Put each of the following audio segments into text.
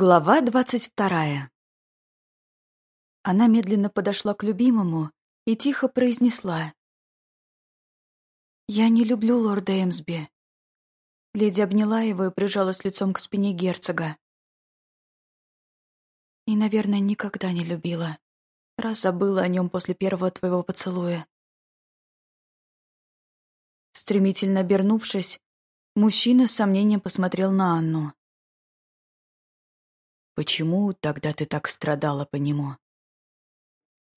Глава двадцать вторая. Она медленно подошла к любимому и тихо произнесла. «Я не люблю лорда Эмсби». Леди обняла его и прижалась лицом к спине герцога. И, наверное, никогда не любила, раз забыла о нем после первого твоего поцелуя. Стремительно обернувшись, мужчина с сомнением посмотрел на Анну. Почему тогда ты так страдала по нему?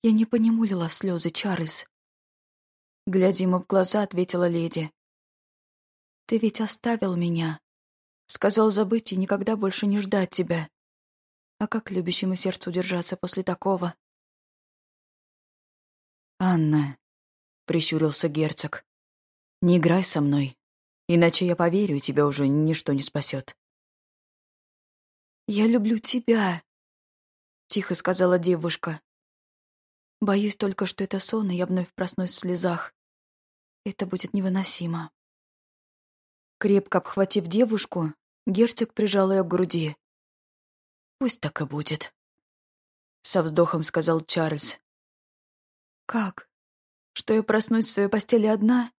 Я не по нему лила слезы, Чарльз. Глядя ему в глаза, ответила леди. Ты ведь оставил меня. Сказал забыть и никогда больше не ждать тебя. А как любящему сердцу удержаться после такого? «Анна», — прищурился герцог, — «не играй со мной, иначе я поверю, тебя уже ничто не спасет. «Я люблю тебя», — тихо сказала девушка. «Боюсь только, что это сон, и я вновь проснусь в слезах. Это будет невыносимо». Крепко обхватив девушку, герцог прижал ее к груди. «Пусть так и будет», — со вздохом сказал Чарльз. «Как? Что я проснусь в своей постели одна?»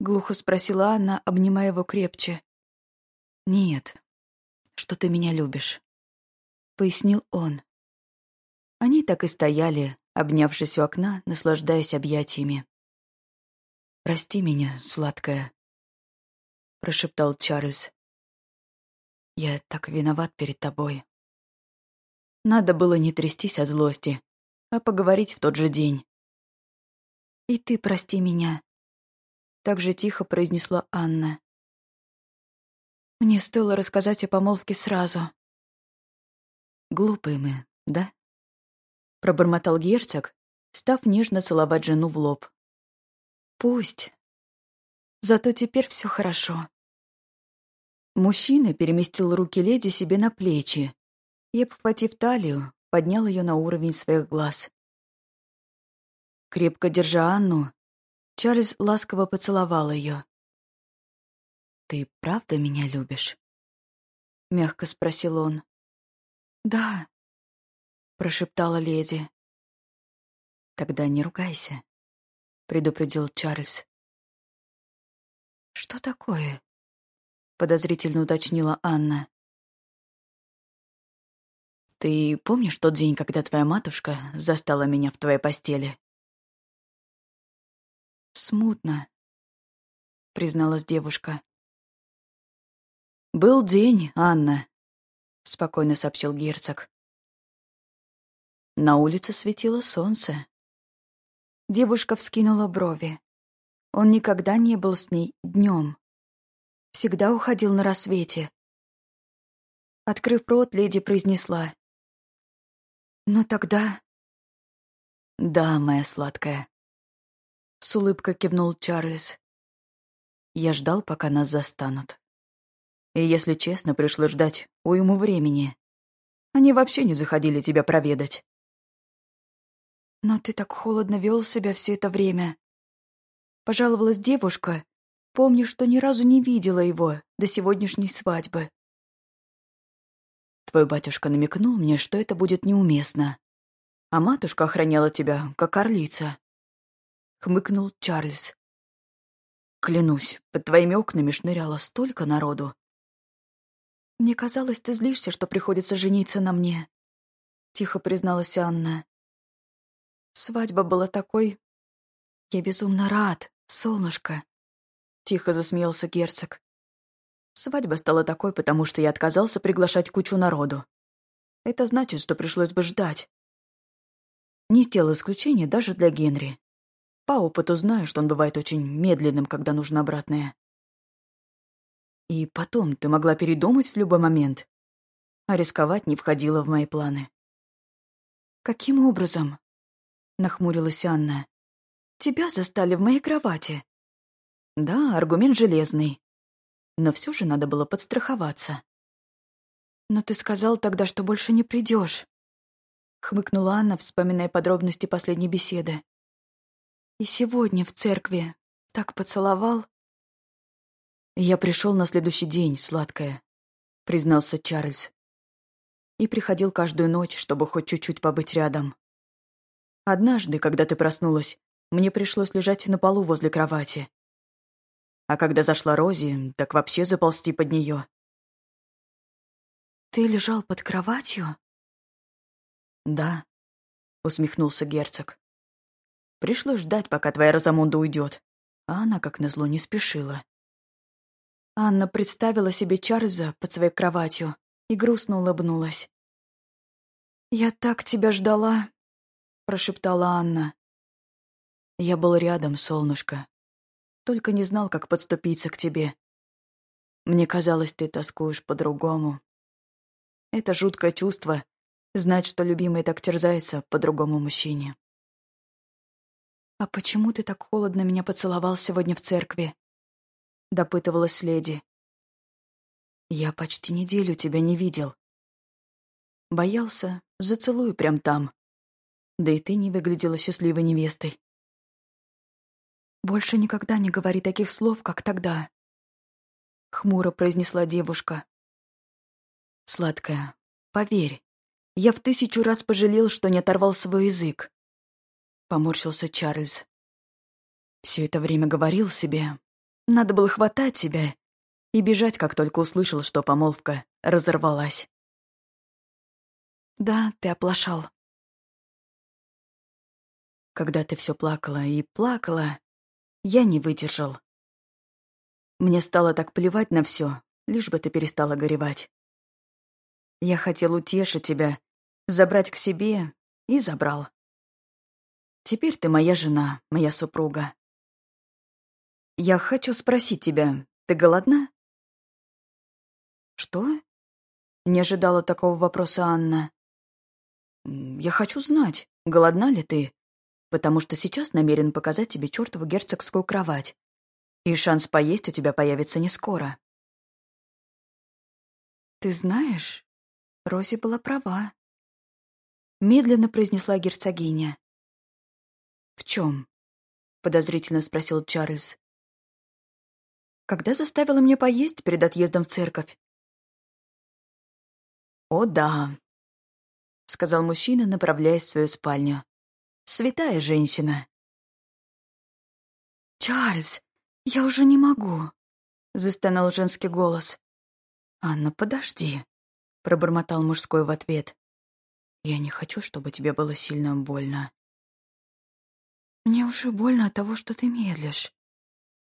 Глухо спросила Анна, обнимая его крепче. «Нет, что ты меня любишь», — пояснил он. Они так и стояли, обнявшись у окна, наслаждаясь объятиями. «Прости меня, сладкая», — прошептал Чарльз. «Я так виноват перед тобой. Надо было не трястись от злости, а поговорить в тот же день». «И ты прости меня», — так же тихо произнесла Анна. Мне стоило рассказать о помолвке сразу. «Глупые мы, да?» Пробормотал герцог, став нежно целовать жену в лоб. «Пусть. Зато теперь все хорошо». Мужчина переместил руки леди себе на плечи и, обхватив талию, поднял ее на уровень своих глаз. Крепко держа Анну, Чарльз ласково поцеловал ее. «Ты правда меня любишь?» — мягко спросил он. «Да», — прошептала леди. «Тогда не ругайся», — предупредил Чарльз. «Что такое?» — подозрительно уточнила Анна. «Ты помнишь тот день, когда твоя матушка застала меня в твоей постели?» «Смутно», — призналась девушка. «Был день, Анна», — спокойно сообщил герцог. На улице светило солнце. Девушка вскинула брови. Он никогда не был с ней днем. Всегда уходил на рассвете. Открыв рот, леди произнесла. «Но тогда...» «Да, моя сладкая», — с улыбкой кивнул Чарльз. «Я ждал, пока нас застанут». И, если честно, пришлось ждать уйму времени. Они вообще не заходили тебя проведать. «Но ты так холодно вел себя все это время», — пожаловалась девушка, помня, что ни разу не видела его до сегодняшней свадьбы. Твой батюшка намекнул мне, что это будет неуместно. А матушка охраняла тебя, как орлица. Хмыкнул Чарльз. Клянусь, под твоими окнами шныряло столько народу, «Мне казалось, ты злишься, что приходится жениться на мне», — тихо призналась Анна. «Свадьба была такой... Я безумно рад, солнышко», — тихо засмеялся герцог. «Свадьба стала такой, потому что я отказался приглашать кучу народу. Это значит, что пришлось бы ждать. Не сделал исключения даже для Генри. По опыту знаю, что он бывает очень медленным, когда нужно обратное. И потом, ты могла передумать в любой момент. А рисковать не входило в мои планы. «Каким образом?» — нахмурилась Анна. «Тебя застали в моей кровати». «Да, аргумент железный. Но все же надо было подстраховаться». «Но ты сказал тогда, что больше не придешь», — хмыкнула Анна, вспоминая подробности последней беседы. «И сегодня в церкви так поцеловал». «Я пришел на следующий день, сладкая», — признался Чарльз. и приходил каждую ночь, чтобы хоть чуть-чуть побыть рядом. Однажды, когда ты проснулась, мне пришлось лежать на полу возле кровати. А когда зашла Рози, так вообще заползти под нее. «Ты лежал под кроватью?» «Да», — усмехнулся герцог. «Пришлось ждать, пока твоя Розамунда уйдет, а она, как назло, не спешила». Анна представила себе Чарльза под своей кроватью и грустно улыбнулась. «Я так тебя ждала», — прошептала Анна. «Я был рядом, солнышко. Только не знал, как подступиться к тебе. Мне казалось, ты тоскуешь по-другому. Это жуткое чувство — знать, что любимый так терзается по другому мужчине». «А почему ты так холодно меня поцеловал сегодня в церкви?» — допытывалась леди. «Я почти неделю тебя не видел. Боялся, Зацелую прям там. Да и ты не выглядела счастливой невестой. «Больше никогда не говори таких слов, как тогда», — хмуро произнесла девушка. «Сладкая, поверь, я в тысячу раз пожалел, что не оторвал свой язык», — поморщился Чарльз. Все это время говорил себе, надо было хватать себя и бежать, как только услышал, что помолвка разорвалась. Да, ты оплошал. Когда ты все плакала и плакала, я не выдержал. Мне стало так плевать на все, лишь бы ты перестала горевать. Я хотел утешить тебя, забрать к себе и забрал. Теперь ты моя жена, моя супруга. Я хочу спросить тебя, ты голодна? Что? Не ожидала такого вопроса Анна. Я хочу знать, голодна ли ты, потому что сейчас намерен показать тебе чертову герцогскую кровать, и шанс поесть у тебя появится не скоро. Ты знаешь, Рози была права. Медленно произнесла герцогиня. В чем? Подозрительно спросил Чарльз. Когда заставила меня поесть перед отъездом в церковь? О да, — сказал мужчина, направляясь в свою спальню. «Святая женщина». «Чарльз, я уже не могу», — застонал женский голос. «Анна, подожди», — пробормотал мужской в ответ. «Я не хочу, чтобы тебе было сильно больно». «Мне уже больно от того, что ты медлишь».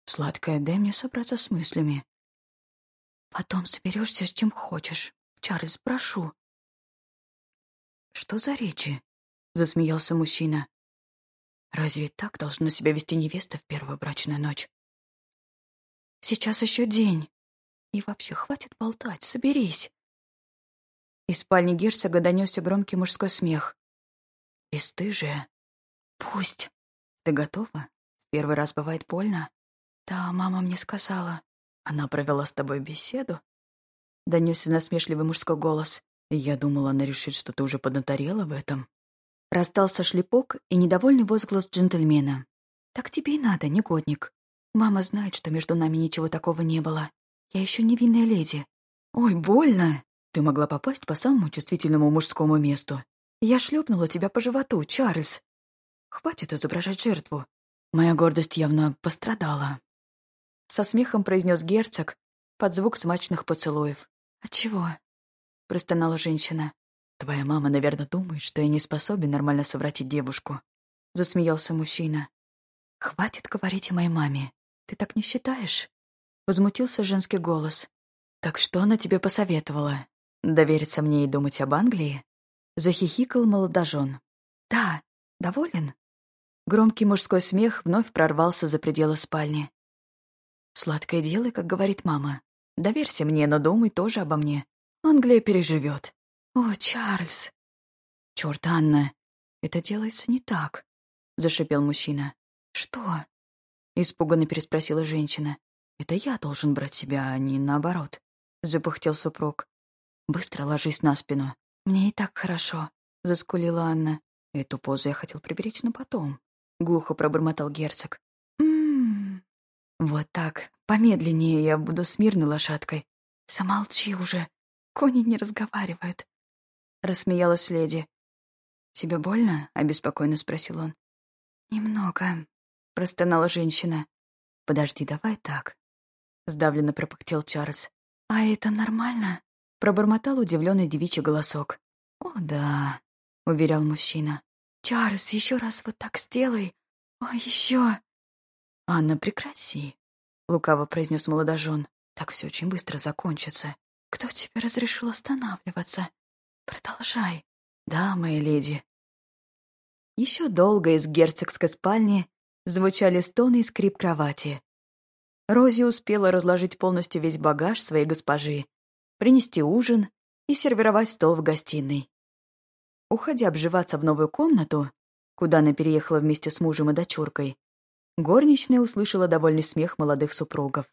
«Сладкая, дай мне собраться с мыслями». «Потом соберешься с чем хочешь. Чарльз, прошу, «Что за речи?» — засмеялся мужчина. «Разве так должна себя вести невеста в первую брачную ночь?» «Сейчас еще день. И вообще, хватит болтать, соберись». Из спальни герцога донесся громкий мужской смех. «Бестыжие». «Пусть». «Ты готова? В первый раз бывает больно?» «Да, мама мне сказала». «Она провела с тобой беседу?» Донесся насмешливый мужской голос. Я думала, она решит, что ты уже поднаторела в этом. Раздался шлепок и недовольный возглас джентльмена. «Так тебе и надо, негодник. Мама знает, что между нами ничего такого не было. Я еще невинная леди. Ой, больно! Ты могла попасть по самому чувствительному мужскому месту. Я шлепнула тебя по животу, Чарльз. Хватит изображать жертву. Моя гордость явно пострадала». Со смехом произнес герцог под звук смачных поцелуев. «Отчего?» — простонала женщина. «Твоя мама, наверное, думает, что я не способен нормально совратить девушку», — засмеялся мужчина. «Хватит говорить о моей маме. Ты так не считаешь?» Возмутился женский голос. «Так что она тебе посоветовала? Довериться мне и думать об Англии?» Захихикал молодожен. «Да, доволен?» Громкий мужской смех вновь прорвался за пределы спальни. «Сладкое дело, как говорит мама. Доверься мне, но думай тоже обо мне. Англия переживет. О, Чарльз. Черт, Анна, это делается не так, зашипел мужчина. Что? Испуганно переспросила женщина. Это я должен брать себя, а не наоборот, запыхтел супруг. Быстро ложись на спину. Мне и так хорошо, заскулила Анна. Эту позу я хотел приберечь на потом, глухо пробормотал герцог. Вот так, помедленнее я буду смирной лошадкой. Замолчи уже, Кони не разговаривают. — рассмеялась леди. «Тебе больно?» — обеспокоенно спросил он. «Немного», — простонала женщина. «Подожди, давай так», — сдавленно пропыхтел Чарльз. «А это нормально?» — пробормотал удивленный девичий голосок. «О, да», — уверял мужчина. «Чарльз, еще раз вот так сделай. А еще...» «Анна, прекрати», — лукаво произнес молодожен. «Так все очень быстро закончится. Кто тебе разрешил останавливаться? Продолжай». «Да, моя леди». Еще долго из герцогской спальни звучали стоны и скрип кровати. Рози успела разложить полностью весь багаж своей госпожи, принести ужин и сервировать стол в гостиной. Уходя обживаться в новую комнату, куда она переехала вместе с мужем и дочуркой, горничная услышала довольный смех молодых супругов.